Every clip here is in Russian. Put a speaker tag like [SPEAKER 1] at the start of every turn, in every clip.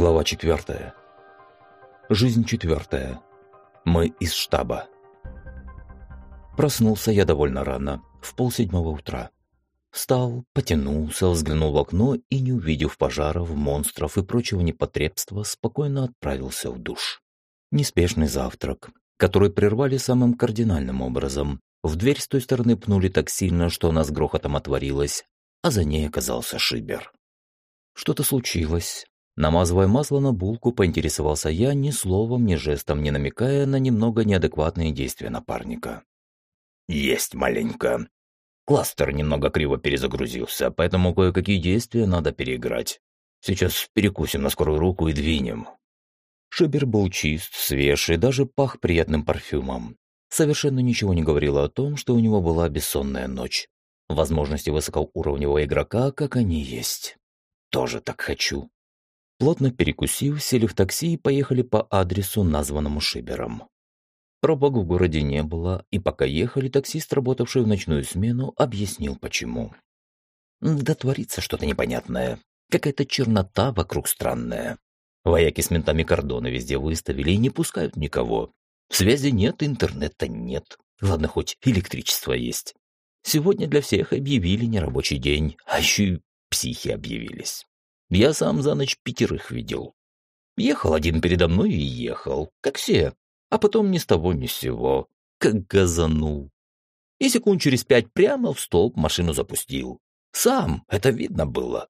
[SPEAKER 1] Глава четвертая. Жизнь четвертая. Мы из штаба. Проснулся я довольно рано, в полседьмого утра. Встал, потянулся, взглянул в окно и, не увидев пожаров, монстров и прочего непотребства, спокойно отправился в душ. Неспешный завтрак, который прервали самым кардинальным образом. В дверь с той стороны пнули так сильно, что она с грохотом отворилась, а за ней оказался Шибер. Что-то случилось, Намазывая масло на булку, поинтересовался я, ни словом, ни жестом не намекая на немного неадекватные действия напарника.
[SPEAKER 2] «Есть маленько».
[SPEAKER 1] Кластер немного криво перезагрузился, поэтому кое-какие действия надо переиграть. Сейчас перекусим на скорую руку и двинем. Шибер был чист, свеж и даже пах приятным парфюмом. Совершенно ничего не говорило о том, что у него была бессонная ночь. Возможности высокоуровневого игрока, как они есть. Тоже так хочу. Плотно перекусив, сели в такси и поехали по адресу, названному Шибером. Пробок в городе не было, и пока ехали, таксист, работавший в ночную смену, объяснил почему. Да творится что-то непонятное. Какая-то чернота вокруг странная. Вояки с ментами кордоны везде выставили и не пускают никого. Связи нет, интернета нет. Ладно, хоть электричество есть. Сегодня для всех объявили нерабочий день, а еще и психи объявились. Я сам за ночь пятерых видел. Ехал один передо мной и ехал, как все, а потом ни с того ни с сего, как газанул. И секунд через пять прямо в столб машину запустил. Сам, это видно было.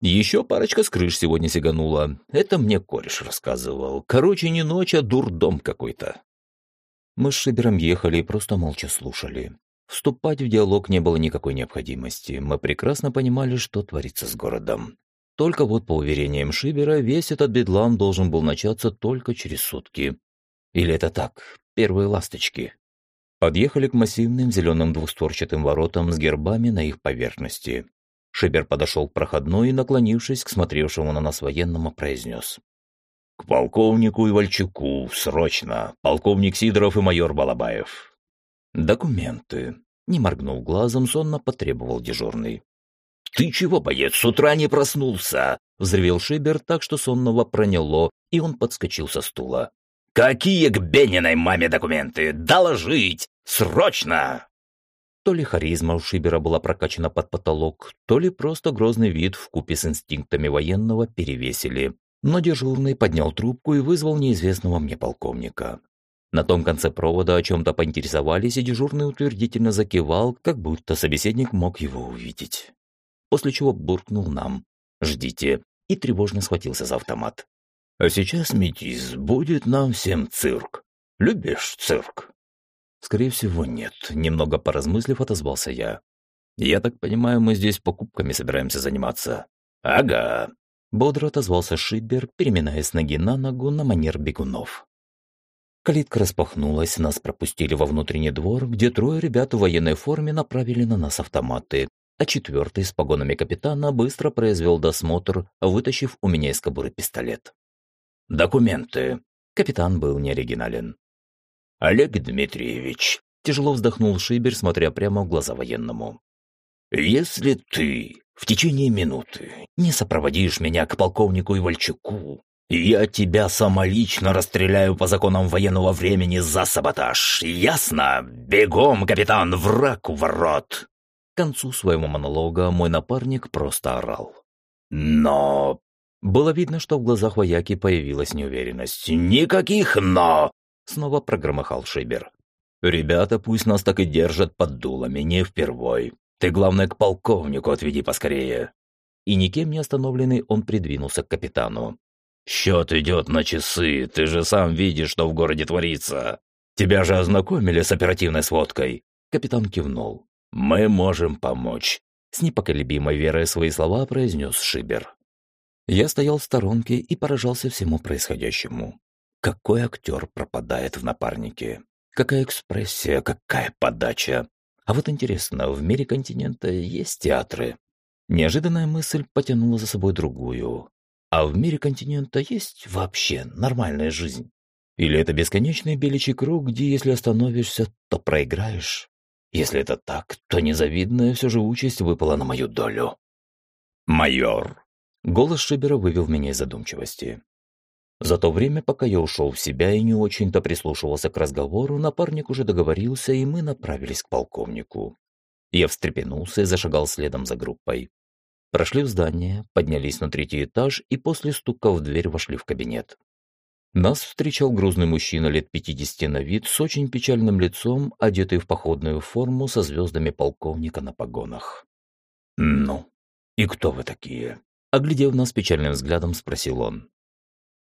[SPEAKER 1] Еще парочка с крыш сегодня сиганула. Это мне кореш рассказывал. Короче, не ночь, а дурдом какой-то. Мы с Шибером ехали и просто молча слушали. Вступать в диалог не было никакой необходимости. Мы прекрасно понимали, что творится с городом. Только вот по уверениям Шибера, весь этот бедлам должен был начаться только через сутки. Или это так, первые ласточки. Подъехали к массивным зеленым двустворчатым воротам с гербами на их поверхности. Шибер подошел к проходной и, наклонившись к смотревшему на нас военному, произнес. «К полковнику Ивальчуку, срочно! Полковник Сидоров и майор Балабаев!» «Документы!» — не моргнул глазом, сонно потребовал дежурный. «Ты чего, боец, с утра не проснулся?» — взревел Шибер так, что сонного проняло, и он подскочил со стула. «Какие к Бениной маме документы? Доложить! Срочно!» То ли харизма у Шибера была прокачана под потолок, то ли просто грозный вид в купе с инстинктами военного перевесили. Но дежурный поднял трубку и вызвал неизвестного мне полковника. На том конце провода о чем-то поинтересовались, и дежурный утвердительно закивал, как будто собеседник мог его увидеть после чего буркнул нам «Ждите» и тревожно схватился за автомат. «А сейчас, Метис, будет нам всем цирк. Любишь цирк?» «Скорее всего, нет», — немного поразмыслив, отозвался я. «Я так понимаю, мы здесь покупками собираемся заниматься?» «Ага», — бодро отозвался Шибер, переминаясь с ноги на ногу на манер бегунов. Калитка распахнулась, нас пропустили во внутренний двор, где трое ребят в военной форме направили на нас автоматы, а четвертый с погонами капитана быстро произвел досмотр, вытащив у меня из кобуры пистолет. «Документы». Капитан был неоригинален. «Олег Дмитриевич», — тяжело вздохнул Шибер, смотря прямо в глаза военному. «Если ты в течение минуты не сопроводишь меня к полковнику Ивальчуку, я тебя самолично расстреляю по законам военного времени за саботаж. Ясно? Бегом, капитан, враг у ворот!» К концу своего монолога мой напарник просто орал. «Но...» Было видно, что в глазах вояки появилась неуверенность. «Никаких «но!» Снова прогромыхал Шибер. «Ребята пусть нас так и держат под дулами, не впервой. Ты, главное, к полковнику отведи поскорее». И никем не остановленный он придвинулся к капитану. «Счет идет на часы, ты же сам видишь, что в городе творится. Тебя же ознакомили с оперативной сводкой». Капитан кивнул. «Мы можем помочь», — с непоколебимой верой свои слова произнес Шибер. Я стоял в сторонке и поражался всему происходящему. Какой актер пропадает в напарнике? Какая экспрессия, какая подача? А вот интересно, в мире континента есть театры? Неожиданная мысль потянула за собой другую. А в мире континента есть вообще нормальная жизнь? Или это бесконечный беличий круг, где если остановишься, то проиграешь? Если это так, то незавидная все же участь выпала на мою долю. «Майор!» Голос Шибера вывел меня из задумчивости. За то время, пока я ушел в себя и не очень-то прислушивался к разговору, напарник уже договорился, и мы направились к полковнику. Я встрепенулся и зашагал следом за группой. Прошли в здание, поднялись на третий этаж и после стука в дверь вошли в кабинет. Нас встречал грузный мужчина лет 50 на вид с очень печальным лицом, одетый в походную форму со звездами полковника на погонах.
[SPEAKER 2] «Ну, и кто вы такие?»
[SPEAKER 1] Оглядев нас печальным взглядом, спросил он.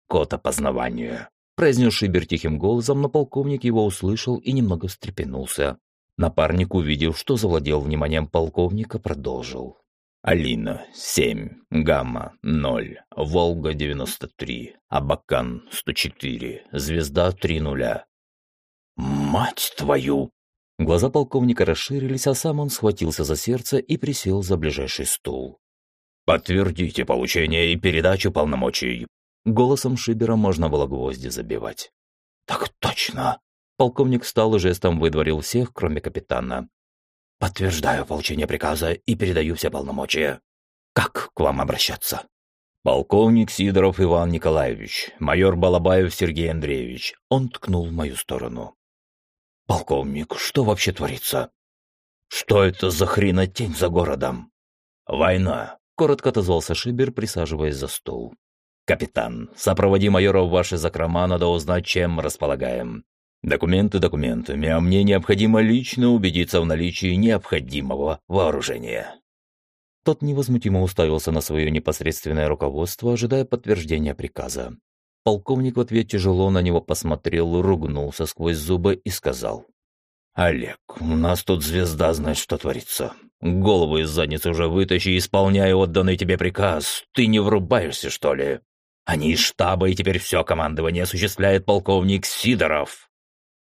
[SPEAKER 2] «Кот опознавания», –
[SPEAKER 1] произнес Шибер тихим голосом, но полковник его услышал и немного встрепенулся. Напарник, увидев, что завладел вниманием полковника, продолжил.
[SPEAKER 2] Алина, 7, Гамма, 0, Волга, 93, Абакан, 104, Звезда, 3 нуля. «Мать твою!»
[SPEAKER 1] Глаза полковника расширились, а сам он схватился за сердце и присел за ближайший стул.
[SPEAKER 2] «Подтвердите получение и передачу полномочий».
[SPEAKER 1] Голосом Шибера можно было гвозди забивать.
[SPEAKER 2] «Так точно!»
[SPEAKER 1] Полковник встал и жестом выдворил всех, кроме капитана.
[SPEAKER 2] Подтверждаю получение приказа и передаю все полномочия. Как к вам обращаться?
[SPEAKER 1] Полковник Сидоров Иван Николаевич, майор Балабаев Сергей Андреевич. Он ткнул в мою сторону.
[SPEAKER 2] Полковник, что вообще творится? Что это за хренотень за городом? Война, коротко отозвался Шибер, присаживаясь за стол.
[SPEAKER 1] «Капитан, сопроводи майора в ваши закрома, надо узнать, чем располагаем. Документы документами, а мне необходимо лично убедиться в наличии необходимого вооружения. Тот невозмутимо уставился на свое непосредственное руководство, ожидая подтверждения приказа. Полковник в ответ тяжело на него посмотрел, ругнулся сквозь зубы и сказал.
[SPEAKER 2] «Олег, у нас тут звезда знает, что творится. Голову из задницы уже вытащи и исполняй отданный тебе приказ. Ты не врубаешься, что ли? Они из штаба, и теперь все командование осуществляет полковник Сидоров».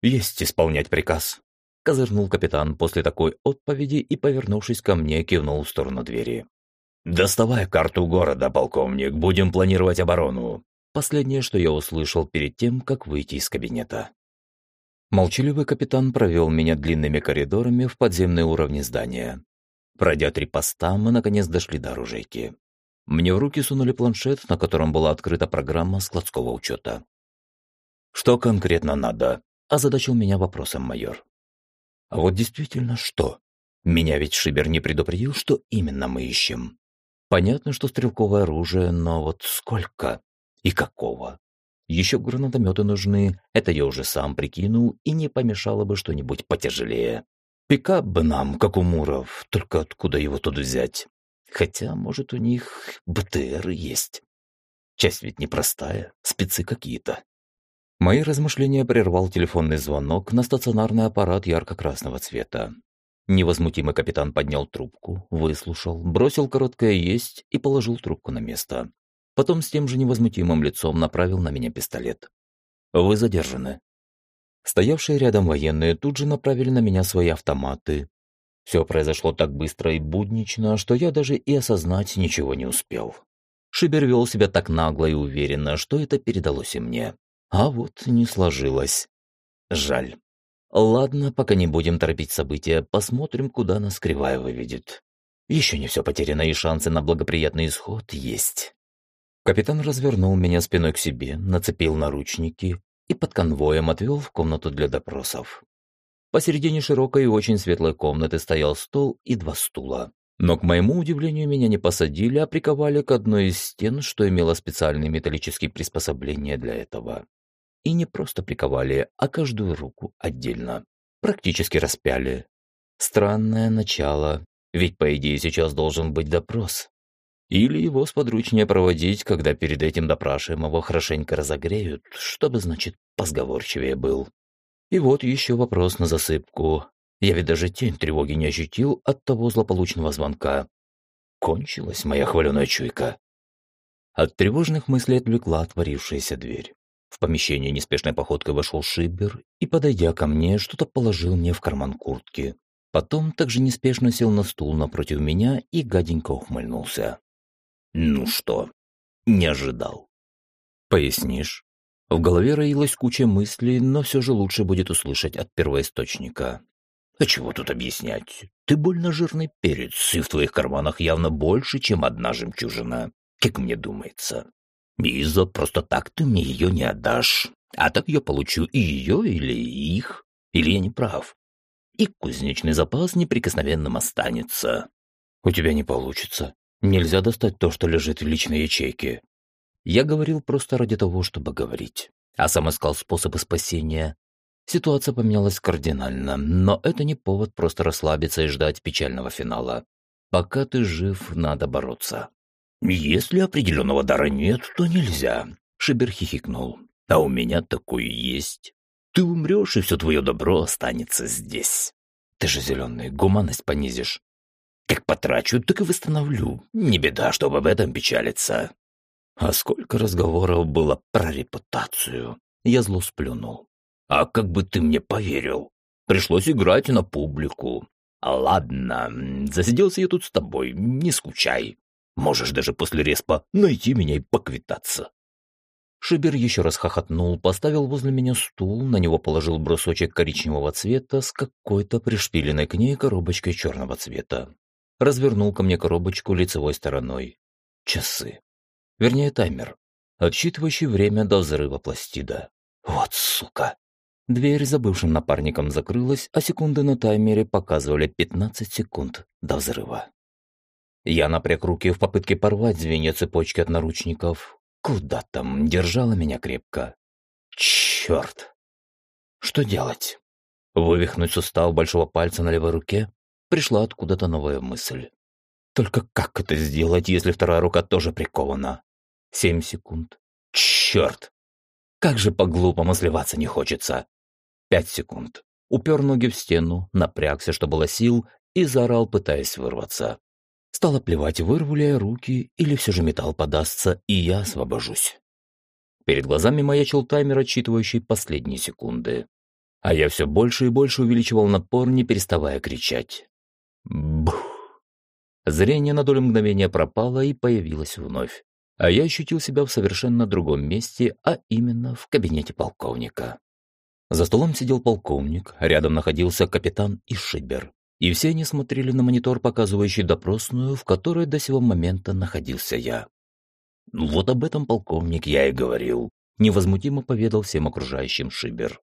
[SPEAKER 1] «Есть исполнять приказ», — козырнул капитан после такой отповеди и, повернувшись ко мне, кивнул в сторону двери.
[SPEAKER 2] «Доставай карту города, полковник, будем планировать оборону».
[SPEAKER 1] Последнее, что я услышал перед тем, как выйти из кабинета. Молчаливый капитан провел меня длинными коридорами в подземные уровни здания. Пройдя три поста, мы наконец дошли до оружейки. Мне в руки сунули планшет, на котором была открыта программа складского учета.
[SPEAKER 2] «Что конкретно надо?»
[SPEAKER 1] Озадачил меня вопросом майор. А вот действительно что? Меня ведь Шибер не предупредил, что именно мы ищем. Понятно, что стрелковое оружие, но вот сколько? И какого? Еще гранатометы нужны, это я уже сам прикинул, и не помешало бы что-нибудь потяжелее. Пикап бы нам, как у Муров, только откуда его тут взять? Хотя, может, у них БТР есть. Часть ведь непростая, спецы какие-то. Мои размышления прервал телефонный звонок на стационарный аппарат ярко-красного цвета. Невозмутимый капитан поднял трубку, выслушал, бросил короткое «есть» и положил трубку на место. Потом с тем же невозмутимым лицом направил на меня пистолет. «Вы задержаны». Стоявшие рядом военные тут же направили на меня свои автоматы. Все произошло так быстро и буднично, что я даже и осознать ничего не успел. Шибер вел себя так нагло и уверенно, что это передалось и мне. А вот не сложилось. Жаль. Ладно, пока не будем торопить события, посмотрим, куда нас кривая выведет. Еще не все потеряно, и шансы на благоприятный исход есть. Капитан развернул меня спиной к себе, нацепил наручники и под конвоем отвел в комнату для допросов. Посередине широкой и очень светлой комнаты стоял стол и два стула. Но, к моему удивлению, меня не посадили, а приковали к одной из стен, что имело специальные металлические приспособления для этого. И не просто приковали, а каждую руку отдельно. Практически распяли. Странное начало, ведь по идее сейчас должен быть допрос. Или его сподручнее проводить, когда перед этим допрашиваемого хорошенько разогреют, чтобы, значит, позговорчивее был. И вот еще вопрос на засыпку. Я ведь даже тень тревоги не ощутил от того злополучного звонка. Кончилась моя хваленая чуйка. От тревожных мыслей отвлекла отворившаяся дверь. В помещение неспешной походкой вошел Шибер и, подойдя ко мне, что-то положил мне в карман куртки. Потом также неспешно сел на стул напротив меня и гаденько ухмыльнулся. «Ну что, не ожидал?» «Пояснишь?» В голове роилась куча мыслей, но все же лучше будет услышать от первоисточника. «А чего тут объяснять? Ты больно жирный перец, и в твоих карманах явно больше, чем одна жемчужина, как мне думается.
[SPEAKER 2] И за просто так ты мне ее не отдашь. А так я получу и ее, или их. Или я не прав. И кузнечный запас неприкосновенным останется.
[SPEAKER 1] У тебя не получится. Нельзя достать то, что лежит в личной ячейке. Я говорил просто ради того, чтобы говорить. А сам искал способы спасения. Ситуация поменялась кардинально, но это не повод просто расслабиться и ждать печального финала. Пока ты жив, надо бороться.
[SPEAKER 2] «Если определенного дара нет, то нельзя», — Шибер хихикнул. «А у меня такое есть. Ты умрешь, и все твое добро останется здесь».
[SPEAKER 1] «Ты же зеленый, гуманность понизишь».
[SPEAKER 2] «Как потрачу, так и восстановлю. Не беда, чтобы об этом печалиться».
[SPEAKER 1] А сколько разговоров было про репутацию. Я зло сплюнул.
[SPEAKER 2] «А как бы ты мне поверил? Пришлось играть на публику. Ладно, засиделся я тут с тобой, не скучай. Можешь даже после респа найти меня и поквитаться».
[SPEAKER 1] Шибер еще раз хохотнул, поставил возле меня стул, на него положил брусочек коричневого цвета с какой-то пришпиленной к ней коробочкой черного цвета. Развернул ко мне коробочку лицевой стороной. Часы. Вернее, таймер, отсчитывающий время до взрыва пластида. Вот сука. Дверь за бывшим напарником закрылась, а секунды на таймере показывали 15 секунд до взрыва. Я напряг руки в попытке порвать звенья цепочки от наручников. Куда там, держала меня крепко. Черт! Что делать? Вывихнуть сустав большого пальца на левой руке? Пришла откуда-то новая мысль. Только как это сделать, если вторая рука тоже прикована? Семь секунд. Черт! Как же по-глупому сливаться не хочется. Пять секунд. Упер ноги в стену, напрягся, что было сил, и заорал, пытаясь вырваться. Стало плевать, вырву ли я руки, или все же металл подастся, и я освобожусь. Перед глазами маячил таймер, отсчитывающий последние секунды. А я все больше и больше увеличивал напор, не переставая кричать. Бух! Зрение на долю мгновения пропало и появилось вновь. А я ощутил себя в совершенно другом месте, а именно в кабинете полковника. За столом сидел полковник, рядом находился капитан и шибер. И все они смотрели на монитор, показывающий допросную, в которой до сего момента находился я.
[SPEAKER 2] «Вот об этом, полковник, я и говорил», — невозмутимо поведал всем окружающим Шибер.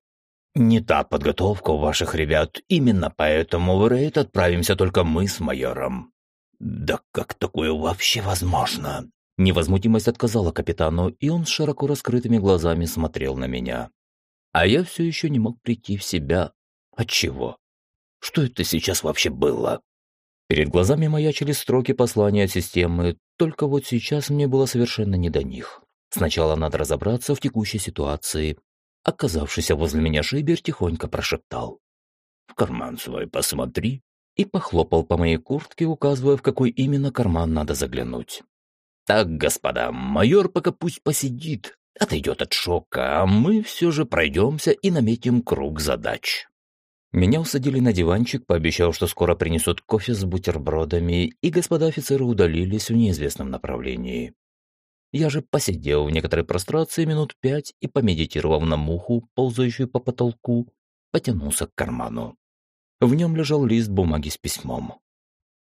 [SPEAKER 2] «Не та подготовка у ваших ребят, именно поэтому в рейд отправимся только мы с майором». «Да как такое вообще возможно?»
[SPEAKER 1] Невозмутимость отказала капитану, и он с широко раскрытыми глазами смотрел на меня. А я все еще не мог прийти в себя. Отчего? Что это сейчас вообще было? Перед глазами маячили строки послания от системы, только вот сейчас мне было совершенно не до них. Сначала надо разобраться в текущей ситуации. Оказавшийся возле меня Шибер тихонько прошептал.
[SPEAKER 2] «В карман свой посмотри»,
[SPEAKER 1] и похлопал по моей куртке, указывая, в какой именно карман надо заглянуть.
[SPEAKER 2] «Так, господа, майор пока пусть посидит, отойдет от шока, а мы все же пройдемся и наметим круг задач».
[SPEAKER 1] Меня усадили на диванчик, пообещал, что скоро принесут кофе с бутербродами, и господа офицеры удалились в неизвестном направлении. Я же посидел в некоторой прострации минут пять и, помедитировав на муху, ползающую по потолку, потянулся к карману. В нем лежал лист бумаги с письмом.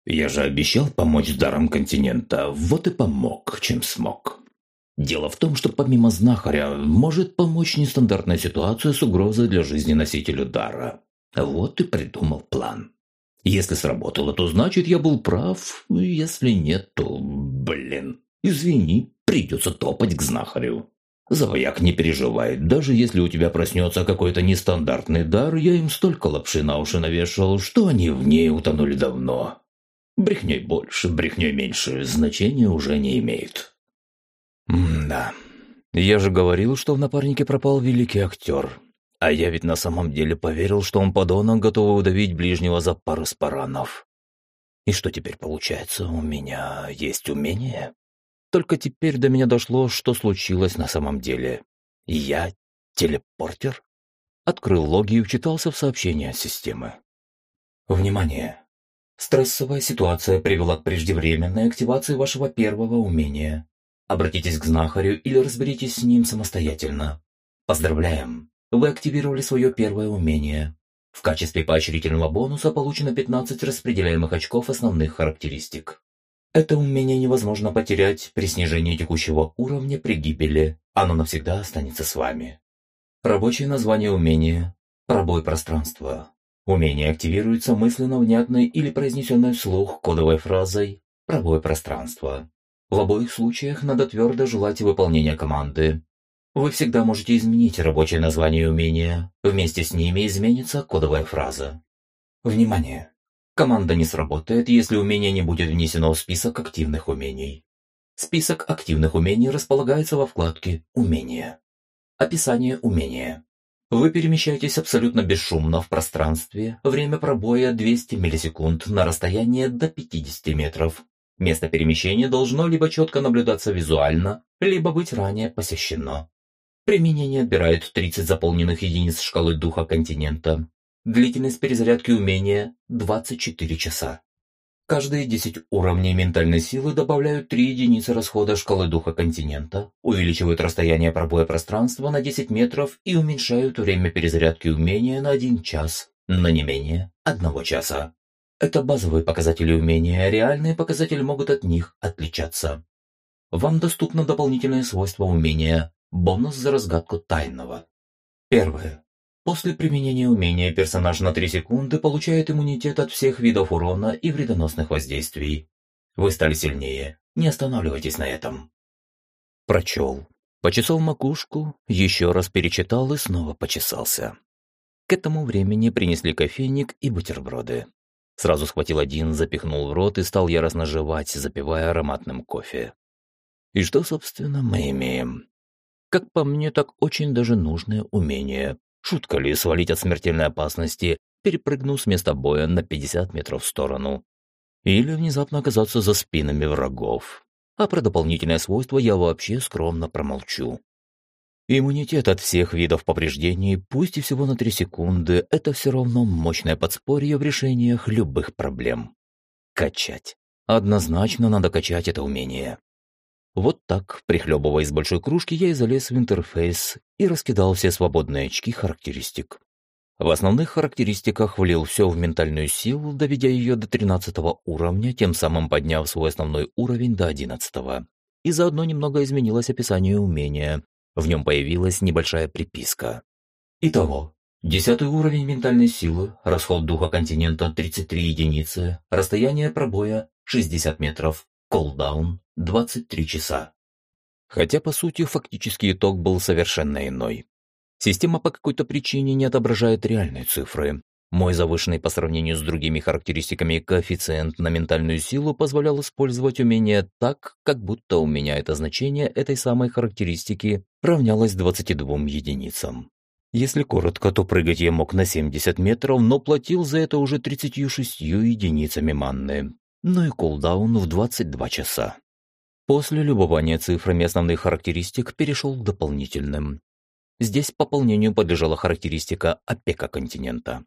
[SPEAKER 2] «Я же обещал помочь дарам континента, вот и помог, чем смог. Дело в том, что помимо знахаря может помочь нестандартная ситуация с угрозой для жизни носителю дара. Вот и придумал план. Если сработало, то значит я был прав. Если нет, то, блин, извини, придется топать к знахарю. Завояк не переживай, даже если у тебя проснется какой-то нестандартный дар, я им столько лапши на уши навешал, что они в ней утонули давно. Брехней больше, брехней меньше, значения уже не имеет.
[SPEAKER 1] М-да. Я же говорил, что в напарнике пропал великий актер. А я ведь на самом деле поверил, что он подонок, готовый удавить ближнего за пару спаранов. И что теперь получается? У меня есть умение? Только теперь до меня дошло, что случилось на самом деле. Я телепортер? Открыл логи и вчитался в сообщение системы. Внимание! Стрессовая ситуация привела к преждевременной активации вашего первого умения. Обратитесь к знахарю или разберитесь с ним самостоятельно. Поздравляем! Вы активировали свое первое умение. В качестве поощрительного бонуса получено 15 распределяемых очков основных характеристик. Это умение невозможно потерять при снижении текущего уровня при гибели. Оно навсегда останется с вами. Рабочее название умения – пробой пространства. Умение активируется мысленно внятной или произнесенной вслух кодовой фразой «пробой пространства». В обоих случаях надо твердо желать выполнения команды. Вы всегда можете изменить рабочее название умения. Вместе с ними изменится кодовая фраза. Внимание! Команда не сработает, если умение не будет внесено в список активных умений. Список активных умений располагается во вкладке «Умения». Описание умения. Вы перемещаетесь абсолютно бесшумно в пространстве, время пробоя 200 миллисекунд на расстояние до 50 метров. Место перемещения должно либо четко наблюдаться визуально, либо быть ранее посещено. Применение отбирает 30 заполненных единиц шкалы духа континента. Длительность перезарядки умения – 24 часа. Каждые 10 уровней ментальной силы добавляют 3 единицы расхода шкалы духа континента, увеличивают расстояние пробоя пространства на 10 метров и уменьшают время перезарядки умения на 1 час, на не менее 1 часа. Это базовые показатели умения, реальные показатели могут от них отличаться. Вам доступно дополнительное свойство умения – бонус за разгадку тайного. Первое. После применения умения персонаж на 3 секунды получает иммунитет от всех видов урона и вредоносных воздействий. Вы стали сильнее, не останавливайтесь на этом. Прочел. Почесал макушку, еще раз перечитал и снова почесался. К этому времени принесли кофейник и бутерброды. Сразу схватил один, запихнул в рот и стал яростно жевать, запивая ароматным кофе. И что, собственно, мы имеем? Как по мне, так очень даже нужное умение Шутка ли свалить от смертельной опасности, перепрыгнув с места боя на 50 метров в сторону? Или внезапно оказаться за спинами врагов? А про дополнительное свойство я вообще скромно промолчу. Иммунитет от всех видов повреждений, пусть и всего на 3 секунды, это все равно мощное подспорье в решениях любых проблем. Качать. Однозначно надо качать это умение. Вот так, прихлебывая из большой кружки, я и залез в интерфейс и раскидал все свободные очки характеристик. В основных характеристиках влил все в ментальную силу, доведя ее до 13 уровня, тем самым подняв свой основной уровень до 11. И заодно немного изменилось описание умения. В нем появилась небольшая приписка. Итого, 10 уровень ментальной силы, расход духа континента 33 единицы, расстояние пробоя 60 метров, колдаун 23 часа. Хотя, по сути, фактический итог был совершенно иной. Система по какой-то причине не отображает реальные цифры. Мой завышенный по сравнению с другими характеристиками коэффициент на ментальную силу позволял использовать умение так, как будто у меня это значение этой самой характеристики равнялось 22 единицам. Если коротко, то прыгать я мог на 70 метров, но платил за это уже 36 единицами манны. Ну и кулдаун в 22 часа. После любования цифрами основных характеристик перешел к дополнительным. Здесь пополнению подлежала характеристика опека континента.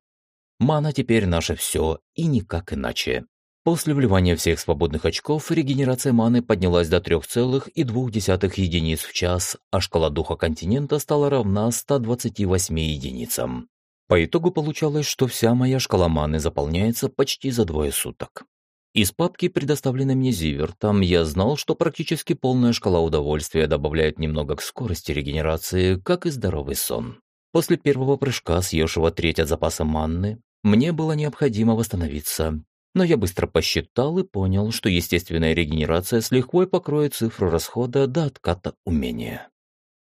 [SPEAKER 1] Мана теперь наше все, и никак иначе. После вливания всех свободных очков регенерация маны поднялась до 3,2 единиц в час, а шкала духа континента стала равна 128 единицам. По итогу получалось, что вся моя шкала маны заполняется почти за двое суток. Из папки, предоставленной мне Зивертом, я знал, что практически полная шкала удовольствия добавляет немного к скорости регенерации, как и здоровый сон. После первого прыжка, съевшего треть от запаса манны, мне было необходимо восстановиться. Но я быстро посчитал и понял, что естественная регенерация с лихвой покроет цифру расхода до отката умения.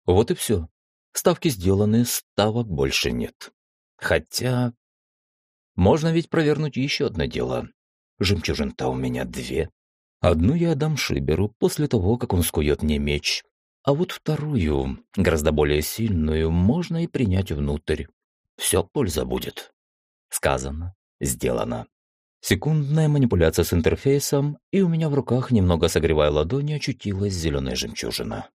[SPEAKER 1] Вот и все. Ставки сделаны, ставок больше нет. Хотя... Можно ведь провернуть еще одно дело. Жемчужин-то у меня две. Одну я отдам Шиберу после того, как он скует мне меч. А вот вторую, гораздо более сильную, можно и принять внутрь. Все польза будет. Сказано, сделано. Секундная манипуляция с интерфейсом, и у меня в руках, немного согревая ладони, очутилась зеленая жемчужина.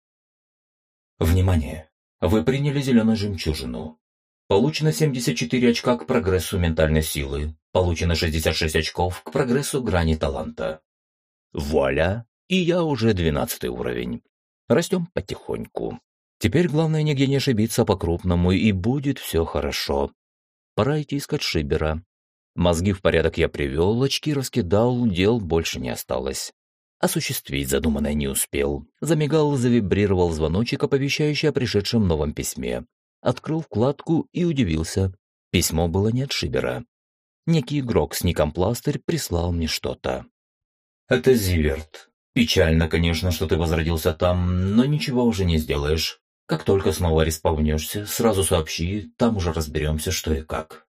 [SPEAKER 1] Внимание! Вы приняли зеленую жемчужину. Получено 74 очка к прогрессу ментальной силы. Получено 66 очков к прогрессу грани таланта. Вуаля! И я уже 12 уровень. Растем потихоньку. Теперь главное нигде не ошибиться по-крупному, и будет все хорошо. Пора идти искать Шибера. Мозги в порядок я привел, очки раскидал, дел больше не осталось. Осуществить задуманное не успел. Замигал, завибрировал звоночек, оповещающий о пришедшем новом письме. Открыл вкладку и удивился. Письмо было не от Шибера. Некий игрок с ником Пластырь прислал мне что-то.
[SPEAKER 2] «Это Зиверт. Печально, конечно, что ты возродился там, но ничего уже не сделаешь. Как только снова респавнешься, сразу сообщи, там уже разберемся, что и как».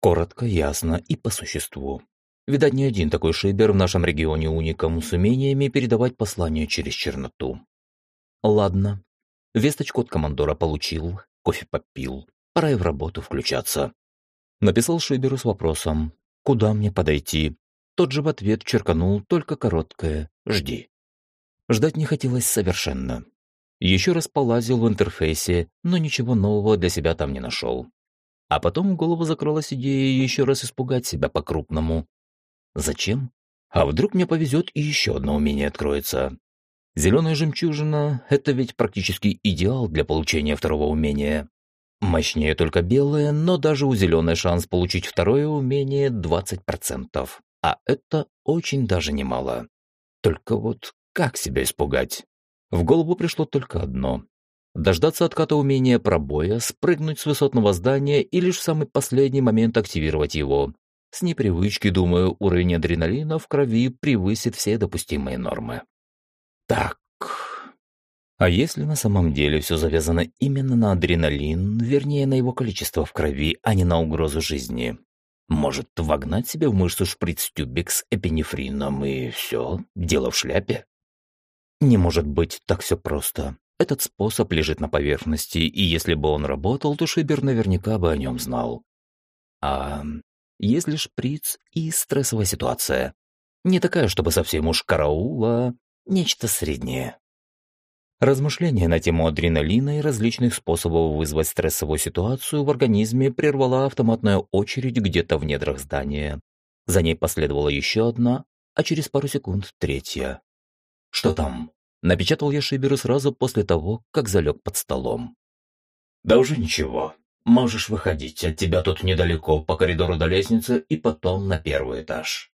[SPEAKER 1] Коротко, ясно и по существу. Видать, не один такой шибер в нашем регионе уникам с умениями передавать послание через черноту. Ладно. Весточку от командора получил, кофе попил. Пора и в работу включаться. Написал Шиберу с вопросом, куда мне подойти. Тот же в ответ черканул только короткое «Жди». Ждать не хотелось совершенно. Еще раз полазил в интерфейсе, но ничего нового для себя там не нашел. А потом в голову закрылась идея еще раз испугать себя по-крупному. Зачем? А вдруг мне повезет и еще одно умение откроется? Зеленая жемчужина – это ведь практически идеал для получения второго умения. Мощнее только белое, но даже у зеленой шанс получить второе умение 20%. А это очень даже немало. Только вот как себя испугать? В голову пришло только одно. Дождаться отката умения пробоя, спрыгнуть с высотного здания и лишь в самый последний момент активировать его. С непривычки, думаю, уровень адреналина в крови превысит все допустимые нормы. Так, а если на самом деле все завязано именно на адреналин, вернее, на его количество в крови, а не на угрозу жизни? Может, вогнать себе в мышцу шприц-тюбик с эпинефрином и все, дело в шляпе? Не может быть так все просто. Этот способ лежит на поверхности, и если бы он работал, то Шибер наверняка бы о нем знал. А если шприц и стрессовая ситуация? Не такая, чтобы совсем уж караула, нечто среднее. Размышления на тему адреналина и различных способов вызвать стрессовую ситуацию в организме прервала автоматная очередь где-то в недрах здания. За ней последовала еще одна, а через пару секунд третья. «Что там?» – напечатал я Шиберу сразу после того, как залег под столом.
[SPEAKER 2] «Да уже ничего. Можешь выходить. От тебя тут недалеко, по коридору до лестницы и потом на первый этаж».